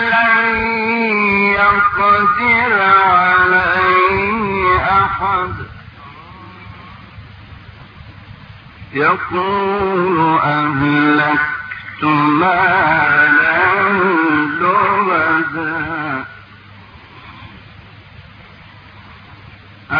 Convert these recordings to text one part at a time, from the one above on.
لن يقدر عليه أحد؟ يقول أهلكت مالا لبدا.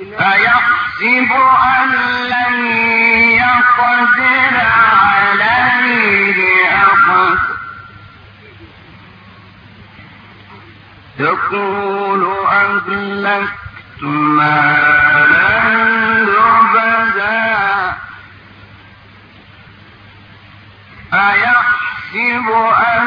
فيحسب أن لن يقدر عليه أحد يقول أهلكت مالا لبدا. أيحسب أن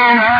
فيها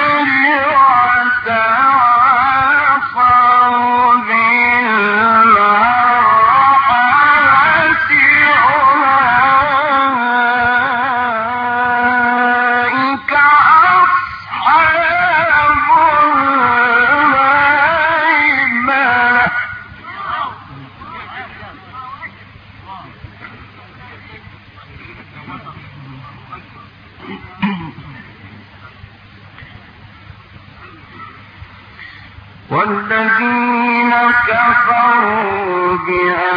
والذين كفروا بآياتنا